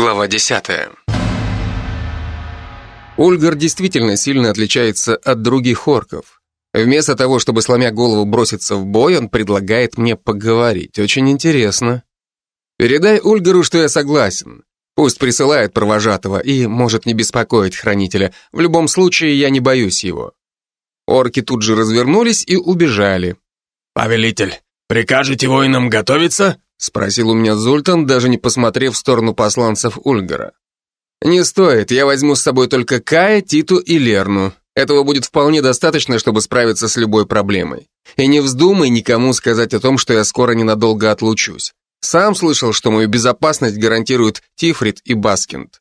Глава 10. Ульгар действительно сильно отличается от других орков. Вместо того, чтобы сломя голову броситься в бой, он предлагает мне поговорить. Очень интересно. Передай Ульгару, что я согласен. Пусть присылает провожатого и может не беспокоить хранителя. В любом случае, я не боюсь его. Орки тут же развернулись и убежали. «Повелитель, прикажете воинам готовиться?» Спросил у меня Зультан, даже не посмотрев в сторону посланцев Ульгара. «Не стоит, я возьму с собой только Кая, Титу и Лерну. Этого будет вполне достаточно, чтобы справиться с любой проблемой. И не вздумай никому сказать о том, что я скоро ненадолго отлучусь. Сам слышал, что мою безопасность гарантируют Тифрит и Баскинд».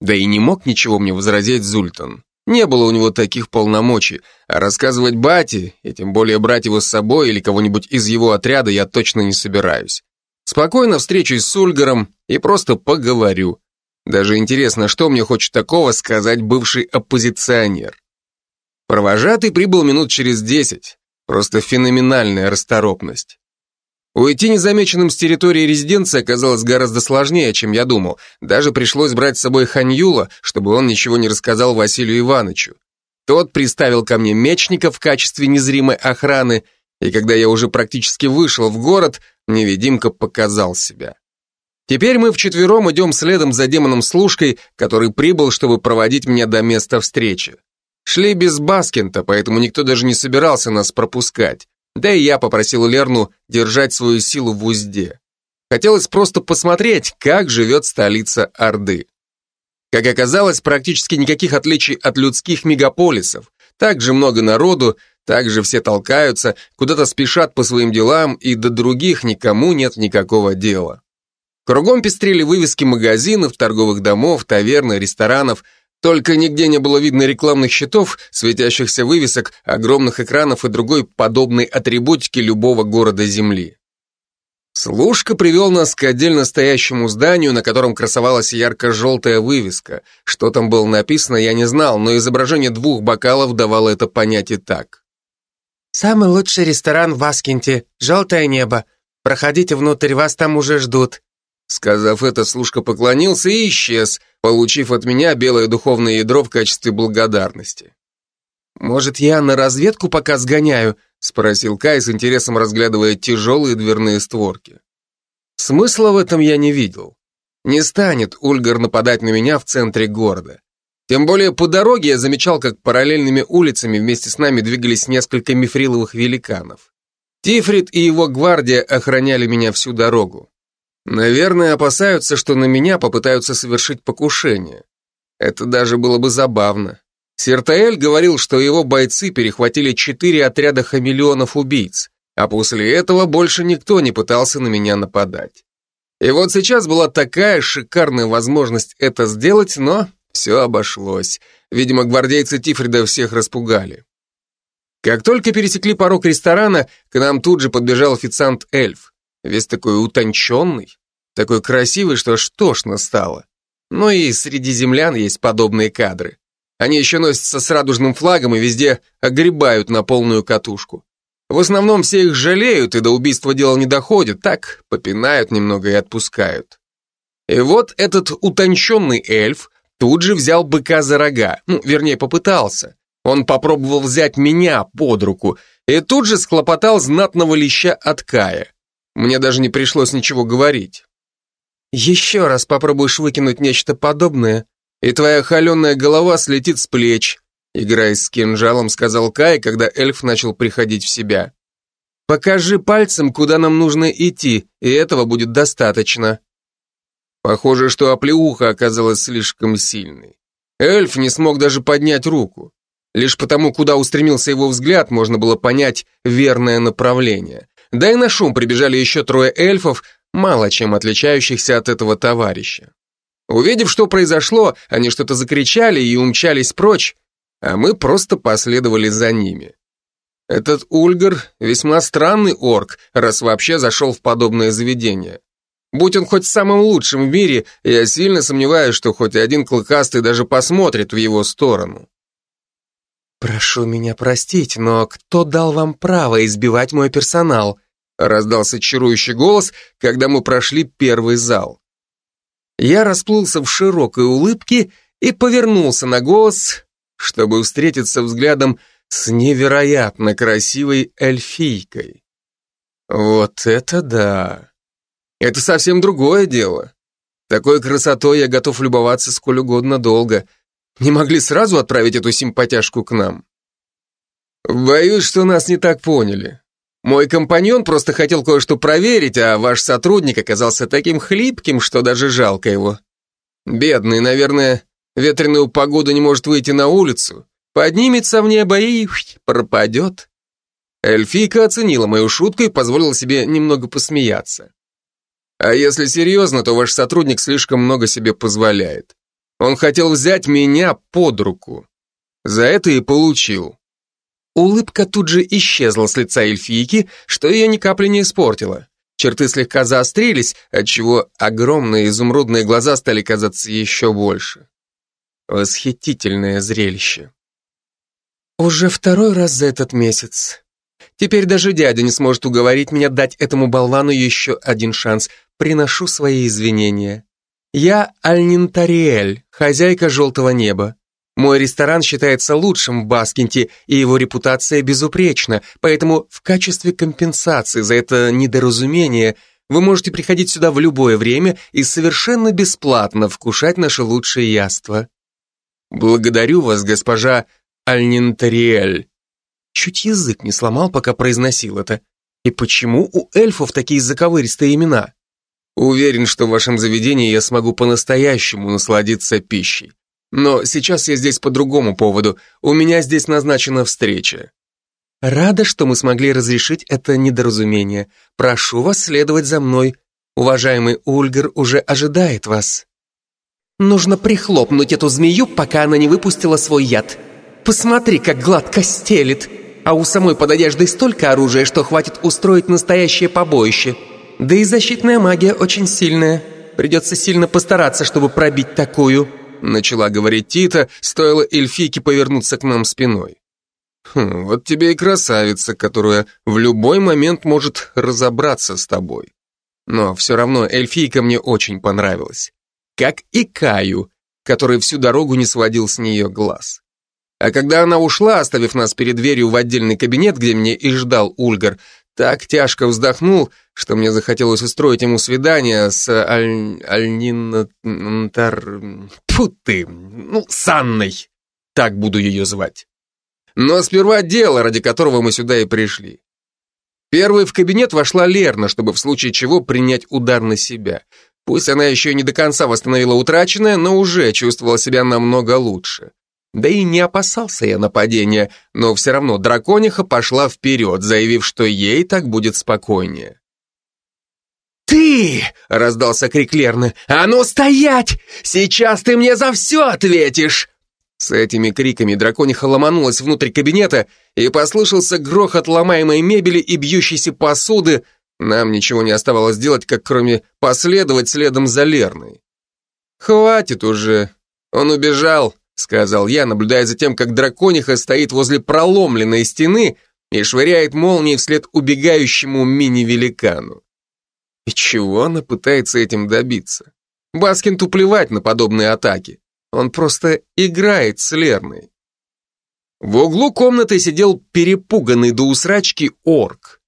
Да и не мог ничего мне возразить Зультан. Не было у него таких полномочий, а рассказывать Бате, и тем более брать его с собой или кого-нибудь из его отряда я точно не собираюсь. Спокойно встречусь с Ульгаром и просто поговорю. Даже интересно, что мне хочет такого сказать бывший оппозиционер. Провожатый прибыл минут через десять. Просто феноменальная расторопность. Уйти незамеченным с территории резиденции оказалось гораздо сложнее, чем я думал. Даже пришлось брать с собой Ханьюла, чтобы он ничего не рассказал Василию Ивановичу. Тот приставил ко мне мечника в качестве незримой охраны, и когда я уже практически вышел в город, невидимка показал себя. Теперь мы вчетвером идем следом за демоном-служкой, который прибыл, чтобы проводить меня до места встречи. Шли без Баскинта, поэтому никто даже не собирался нас пропускать. Да и я попросил Лерну держать свою силу в узде. Хотелось просто посмотреть, как живет столица Орды. Как оказалось, практически никаких отличий от людских мегаполисов. Также много народу, также все толкаются, куда-то спешат по своим делам, и до других никому нет никакого дела. Кругом пестрели вывески магазинов, торговых домов, таверн, ресторанов, только нигде не было видно рекламных щитов, светящихся вывесок, огромных экранов и другой подобной атрибутики любого города Земли. Служка привел нас к отдельно стоящему зданию, на котором красовалась ярко-желтая вывеска. Что там было написано, я не знал, но изображение двух бокалов давало это понять и так. «Самый лучший ресторан в Аскинте, желтое небо. Проходите внутрь, вас там уже ждут». Сказав это, служка поклонился и исчез, получив от меня белое духовное ядро в качестве благодарности. «Может, я на разведку пока сгоняю?» — спросил Кай с интересом разглядывая тяжелые дверные створки. Смысла в этом я не видел. Не станет Ульгар нападать на меня в центре города. Тем более по дороге я замечал, как параллельными улицами вместе с нами двигались несколько мифриловых великанов. Тифрит и его гвардия охраняли меня всю дорогу. Наверное, опасаются, что на меня попытаются совершить покушение. Это даже было бы забавно. Сертаэль говорил, что его бойцы перехватили четыре отряда хамелеонов-убийц, а после этого больше никто не пытался на меня нападать. И вот сейчас была такая шикарная возможность это сделать, но все обошлось. Видимо, гвардейцы Тифрида всех распугали. Как только пересекли порог ресторана, к нам тут же подбежал официант-эльф. Весь такой утонченный, такой красивый, что аж тошно стало. Ну и среди землян есть подобные кадры. Они еще носятся с радужным флагом и везде огребают на полную катушку. В основном все их жалеют и до убийства дело не доходит, так попинают немного и отпускают. И вот этот утонченный эльф Тут же взял быка за рога, ну, вернее, попытался. Он попробовал взять меня под руку и тут же схлопотал знатного леща от Кая. Мне даже не пришлось ничего говорить. «Еще раз попробуешь выкинуть нечто подобное, и твоя холеная голова слетит с плеч», играя с кинжалом, сказал Кай, когда эльф начал приходить в себя. «Покажи пальцем, куда нам нужно идти, и этого будет достаточно». Похоже, что оплеуха оказалась слишком сильной. Эльф не смог даже поднять руку. Лишь потому, куда устремился его взгляд, можно было понять верное направление. Да и на шум прибежали еще трое эльфов, мало чем отличающихся от этого товарища. Увидев, что произошло, они что-то закричали и умчались прочь, а мы просто последовали за ними. Этот Ульгар весьма странный орк, раз вообще зашел в подобное заведение. Будь он хоть самым лучшим в мире, я сильно сомневаюсь, что хоть один клыкастый даже посмотрит в его сторону. «Прошу меня простить, но кто дал вам право избивать мой персонал?» раздался чарующий голос, когда мы прошли первый зал. Я расплылся в широкой улыбке и повернулся на голос, чтобы встретиться взглядом с невероятно красивой эльфийкой. Вот это да! Это совсем другое дело. Такой красотой я готов любоваться сколь угодно долго. Не могли сразу отправить эту симпатяшку к нам? Боюсь, что нас не так поняли. Мой компаньон просто хотел кое-что проверить, а ваш сотрудник оказался таким хлипким, что даже жалко его. Бедный, наверное, ветреную погоду не может выйти на улицу, поднимется в небо и пропадет. Эльфийка оценила мою шутку и позволила себе немного посмеяться. А если серьезно, то ваш сотрудник слишком много себе позволяет. Он хотел взять меня под руку. За это и получил. Улыбка тут же исчезла с лица эльфийки, что ее ни капли не испортило. Черты слегка заострились, отчего огромные изумрудные глаза стали казаться еще больше. Восхитительное зрелище. Уже второй раз за этот месяц. Теперь даже дядя не сможет уговорить меня дать этому болвану еще один шанс. Приношу свои извинения. Я Альнинтариэль, хозяйка «Желтого неба». Мой ресторан считается лучшим в Баскинте, и его репутация безупречна, поэтому в качестве компенсации за это недоразумение вы можете приходить сюда в любое время и совершенно бесплатно вкушать наши лучшие яства. Благодарю вас, госпожа Альнинтариэль. Чуть язык не сломал, пока произносил это. И почему у эльфов такие заковыристые имена? Уверен, что в вашем заведении я смогу по-настоящему насладиться пищей. Но сейчас я здесь по другому поводу. У меня здесь назначена встреча. Рада, что мы смогли разрешить это недоразумение. Прошу вас следовать за мной. Уважаемый Ульгер уже ожидает вас. Нужно прихлопнуть эту змею, пока она не выпустила свой яд. Посмотри, как гладко стелит. А у самой под одеждой столько оружия, что хватит устроить настоящее побоище. Да и защитная магия очень сильная. Придется сильно постараться, чтобы пробить такую начала говорить Тита, стоило эльфийке повернуться к нам спиной. Хм, вот тебе и красавица, которая в любой момент может разобраться с тобой. Но все равно эльфийка мне очень понравилась. Как и Каю, который всю дорогу не сводил с нее глаз. А когда она ушла, оставив нас перед дверью в отдельный кабинет, где меня и ждал Ульгар, так тяжко вздохнул, что мне захотелось устроить ему свидание с Аль... Альнинатар... Тьфу ты, ну, с Анной. Так буду ее звать. Но сперва дело, ради которого мы сюда и пришли. Первой в кабинет вошла Лерна, чтобы в случае чего принять удар на себя. Пусть она еще не до конца восстановила утраченное, но уже чувствовала себя намного лучше. Да и не опасался я нападения, но все равно дракониха пошла вперед, заявив, что ей так будет спокойнее. «Ты!» — раздался крик Лерны. «А ну стоять! Сейчас ты мне за все ответишь!» С этими криками дракониха ломанулась внутрь кабинета, и послышался грохот ломаемой мебели и бьющейся посуды. Нам ничего не оставалось делать, как кроме последовать следом за Лерной. «Хватит уже! Он убежал!» Сказал я, наблюдая за тем, как дракониха стоит возле проломленной стены и швыряет молнией вслед убегающему мини-великану. И чего она пытается этим добиться? Баскин плевать на подобные атаки. Он просто играет с Лерной. В углу комнаты сидел перепуганный до усрачки орк.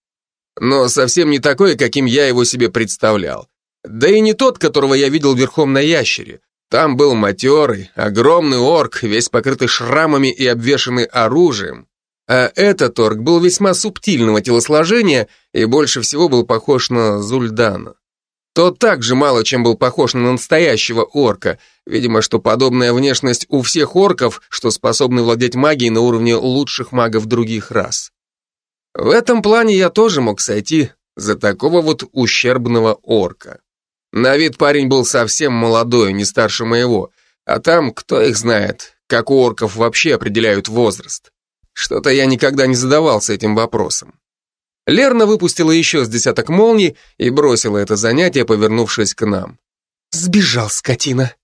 Но совсем не такой, каким я его себе представлял. Да и не тот, которого я видел верхом на ящере. Там был матерый, огромный орк, весь покрытый шрамами и обвешанный оружием. А этот орк был весьма субтильного телосложения и больше всего был похож на Зульдана. Тот также мало чем был похож на настоящего орка. Видимо, что подобная внешность у всех орков, что способны владеть магией на уровне лучших магов других рас. В этом плане я тоже мог сойти за такого вот ущербного орка. На вид парень был совсем молодой, не старше моего, а там, кто их знает, как у орков вообще определяют возраст. Что-то я никогда не задавался этим вопросом. Лерна выпустила еще с десяток молний и бросила это занятие, повернувшись к нам. Сбежал, скотина.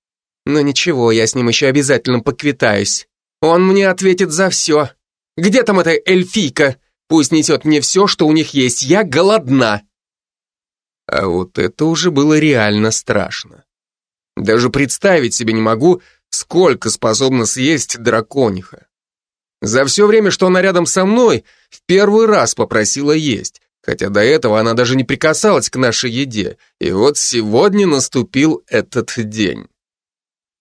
Но ничего, я с ним еще обязательно поквитаюсь. Он мне ответит за все. Где там эта эльфийка? Пусть несет мне все, что у них есть. Я голодна. А вот это уже было реально страшно. Даже представить себе не могу, сколько способна съесть дракониха. За все время, что она рядом со мной, в первый раз попросила есть, хотя до этого она даже не прикасалась к нашей еде, и вот сегодня наступил этот день.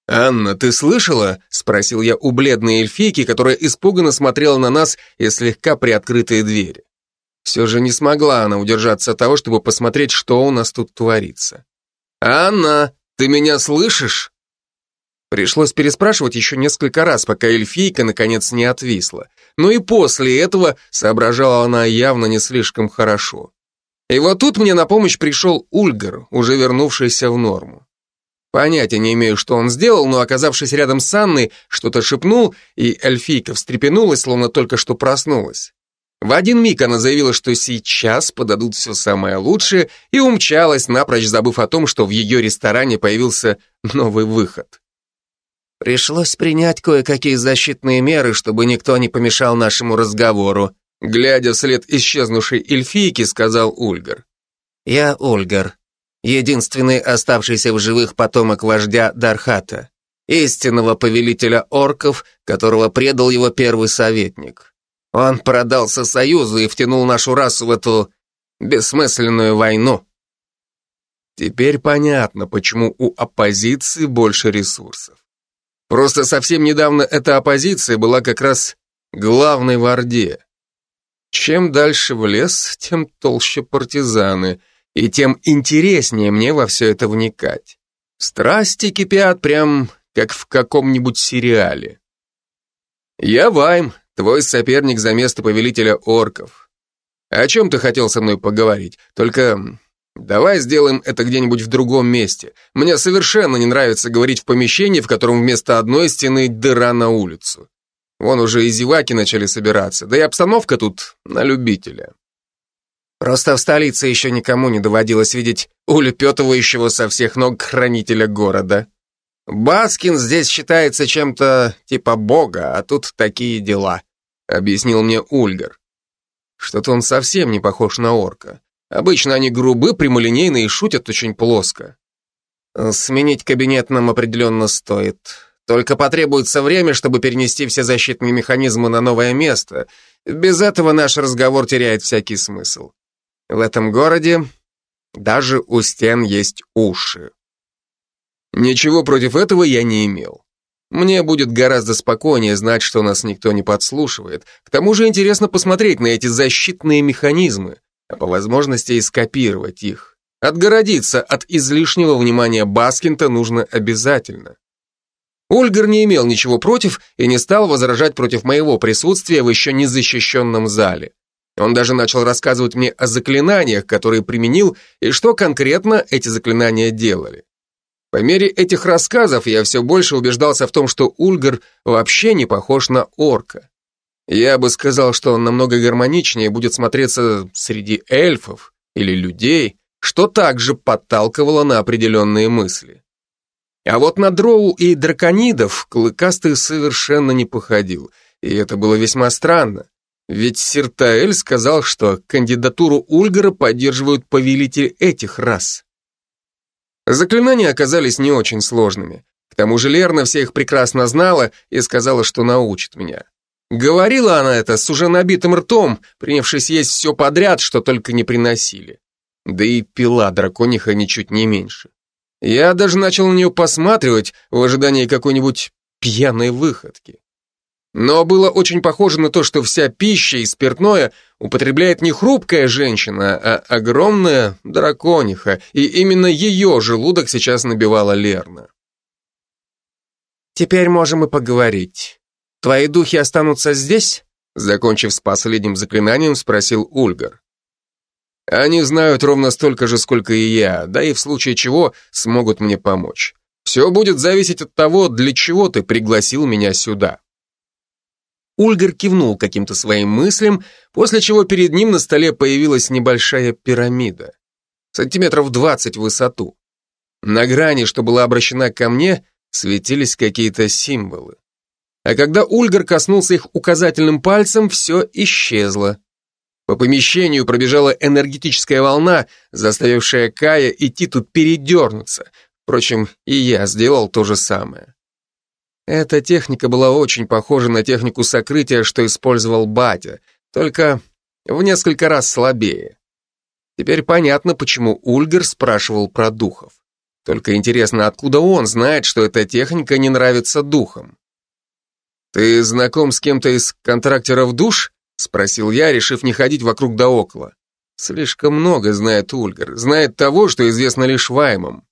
«Анна, ты слышала?» — спросил я у бледной эльфийки, которая испуганно смотрела на нас и слегка приоткрытые двери. Все же не смогла она удержаться от того, чтобы посмотреть, что у нас тут творится. «Анна, ты меня слышишь?» Пришлось переспрашивать еще несколько раз, пока эльфийка наконец не отвисла. Но и после этого соображала она явно не слишком хорошо. И вот тут мне на помощь пришел Ульгар, уже вернувшийся в норму. Понятия не имею, что он сделал, но, оказавшись рядом с Анной, что-то шепнул, и эльфийка встрепенулась, словно только что проснулась. В один миг она заявила, что сейчас подадут все самое лучшее, и умчалась, напрочь забыв о том, что в ее ресторане появился новый выход. Пришлось принять кое-какие защитные меры, чтобы никто не помешал нашему разговору. Глядя вслед исчезнувшей эльфийки, сказал Ульгар. Я Ульгар, единственный оставшийся в живых потомок вождя Дархата, истинного повелителя орков, которого предал его первый советник. Он продался Союзу и втянул нашу расу в эту бессмысленную войну. Теперь понятно, почему у оппозиции больше ресурсов. Просто совсем недавно эта оппозиция была как раз главной в Орде. Чем дальше в лес, тем толще партизаны — и тем интереснее мне во все это вникать. Страсти кипят прям как в каком-нибудь сериале. Я Вайм, твой соперник за место повелителя орков. О чем ты хотел со мной поговорить? Только давай сделаем это где-нибудь в другом месте. Мне совершенно не нравится говорить в помещении, в котором вместо одной стены дыра на улицу. Вон уже и зеваки начали собираться, да и обстановка тут на любителя. Просто в столице еще никому не доводилось видеть улепетывающего со всех ног хранителя города. Баскин здесь считается чем-то типа бога, а тут такие дела, объяснил мне Ульгар. Что-то он совсем не похож на орка. Обычно они грубы, прямолинейны и шутят очень плоско. Сменить кабинет нам определенно стоит. Только потребуется время, чтобы перенести все защитные механизмы на новое место. Без этого наш разговор теряет всякий смысл. В этом городе даже у стен есть уши. Ничего против этого я не имел. Мне будет гораздо спокойнее знать, что нас никто не подслушивает. К тому же интересно посмотреть на эти защитные механизмы, а по возможности и скопировать их. Отгородиться от излишнего внимания Баскинта нужно обязательно. Ольгер не имел ничего против и не стал возражать против моего присутствия в еще не защищенном зале. Он даже начал рассказывать мне о заклинаниях, которые применил, и что конкретно эти заклинания делали. По мере этих рассказов я все больше убеждался в том, что Ульгар вообще не похож на орка. Я бы сказал, что он намного гармоничнее будет смотреться среди эльфов или людей, что также подталкивало на определенные мысли. А вот на дроу и драконидов Клыкастый совершенно не походил, и это было весьма странно. Ведь Сиртаэль сказал, что кандидатуру Ульгара поддерживают повелители этих рас. Заклинания оказались не очень сложными. К тому же Лерна все их прекрасно знала и сказала, что научит меня. Говорила она это с уже набитым ртом, принявшись есть все подряд, что только не приносили. Да и пила дракониха ничуть не меньше. Я даже начал на нее посматривать в ожидании какой-нибудь пьяной выходки. Но было очень похоже на то, что вся пища и спиртное употребляет не хрупкая женщина, а огромная дракониха, и именно ее желудок сейчас набивала Лерна. «Теперь можем и поговорить. Твои духи останутся здесь?» Закончив с последним заклинанием, спросил Ульгар. «Они знают ровно столько же, сколько и я, да и в случае чего смогут мне помочь. Все будет зависеть от того, для чего ты пригласил меня сюда». Ульгар кивнул каким-то своим мыслям, после чего перед ним на столе появилась небольшая пирамида. Сантиметров двадцать в высоту. На грани, что была обращена ко мне, светились какие-то символы. А когда Ульгар коснулся их указательным пальцем, все исчезло. По помещению пробежала энергетическая волна, заставившая Кая и Титу передернуться. Впрочем, и я сделал то же самое. Эта техника была очень похожа на технику сокрытия, что использовал батя, только в несколько раз слабее. Теперь понятно, почему Ульгер спрашивал про духов. Только интересно, откуда он знает, что эта техника не нравится духам? «Ты знаком с кем-то из контрактеров душ?» — спросил я, решив не ходить вокруг да около. Слишком много знает Ульгер, знает того, что известно лишь Ваймам.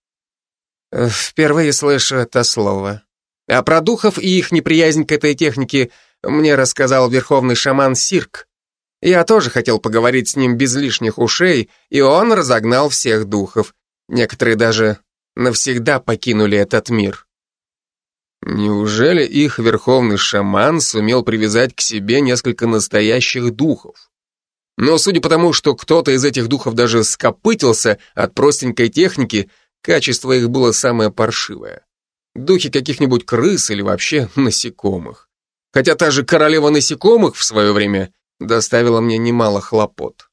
Э, «Впервые слышу это слово. А про духов и их неприязнь к этой технике мне рассказал верховный шаман Сирк. Я тоже хотел поговорить с ним без лишних ушей, и он разогнал всех духов. Некоторые даже навсегда покинули этот мир. Неужели их верховный шаман сумел привязать к себе несколько настоящих духов? Но судя по тому, что кто-то из этих духов даже скопытился от простенькой техники, качество их было самое паршивое. Духи каких-нибудь крыс или вообще насекомых. Хотя та же королева насекомых в свое время доставила мне немало хлопот.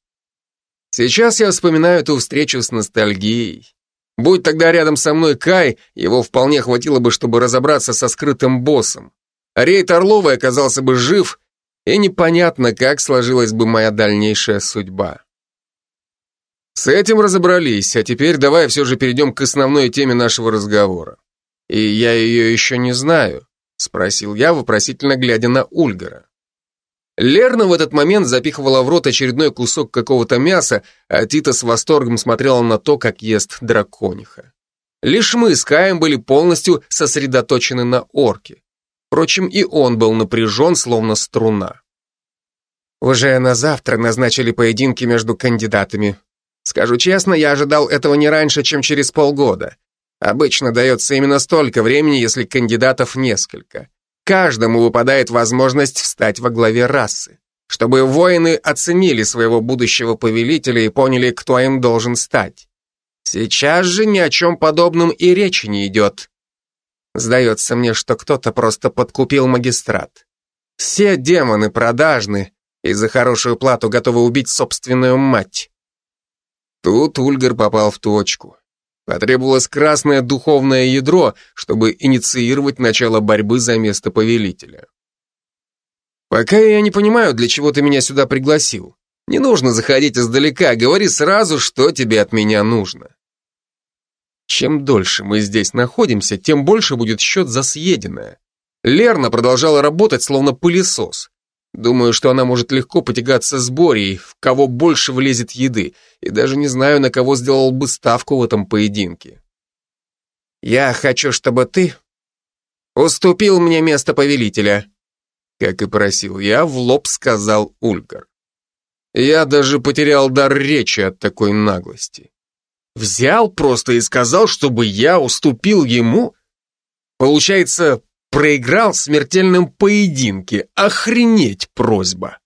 Сейчас я вспоминаю эту встречу с ностальгией. Будь тогда рядом со мной Кай, его вполне хватило бы, чтобы разобраться со скрытым боссом. Рейд Орловой оказался бы жив, и непонятно, как сложилась бы моя дальнейшая судьба. С этим разобрались, а теперь давай все же перейдем к основной теме нашего разговора. И я ее еще не знаю, спросил я, вопросительно глядя на Ульгара. Лерна в этот момент запихивала в рот очередной кусок какого-то мяса, а Тита с восторгом смотрела на то, как ест дракониха. Лишь мы с Каем были полностью сосредоточены на орке. Впрочем, и он был напряжен, словно струна. Уже на завтра назначили поединки между кандидатами. Скажу честно, я ожидал этого не раньше, чем через полгода. Обычно дается именно столько времени, если кандидатов несколько. Каждому выпадает возможность встать во главе расы, чтобы воины оценили своего будущего повелителя и поняли, кто им должен стать. Сейчас же ни о чем подобном и речи не идет. Сдается мне, что кто-то просто подкупил магистрат. Все демоны продажны и за хорошую плату готовы убить собственную мать. Тут Ульгар попал в точку. Потребовалось красное духовное ядро, чтобы инициировать начало борьбы за место повелителя. Пока я не понимаю, для чего ты меня сюда пригласил. Не нужно заходить издалека, говори сразу, что тебе от меня нужно. Чем дольше мы здесь находимся, тем больше будет счет за съеденное. Лерна продолжала работать, словно пылесос. Думаю, что она может легко потягаться с Борей, в кого больше влезет еды, и даже не знаю, на кого сделал бы ставку в этом поединке. «Я хочу, чтобы ты уступил мне место повелителя», как и просил я, в лоб сказал Ульгар. Я даже потерял дар речи от такой наглости. Взял просто и сказал, чтобы я уступил ему? Получается, проиграл в смертельном поединке. Охренеть просьба.